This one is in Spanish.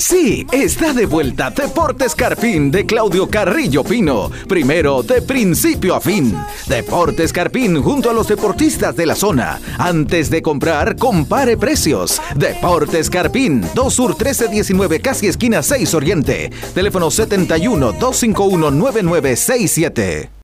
Sí, está de vuelta Deportes Carpín de Claudio Carrillo Pino. Primero, de principio a fin. Deportes Carpín junto a los deportistas de la zona. Antes de comprar, compare precios. Deportes Carpín, 2 Sur 1319, casi esquina 6 Oriente. Teléfono 71 251 9967.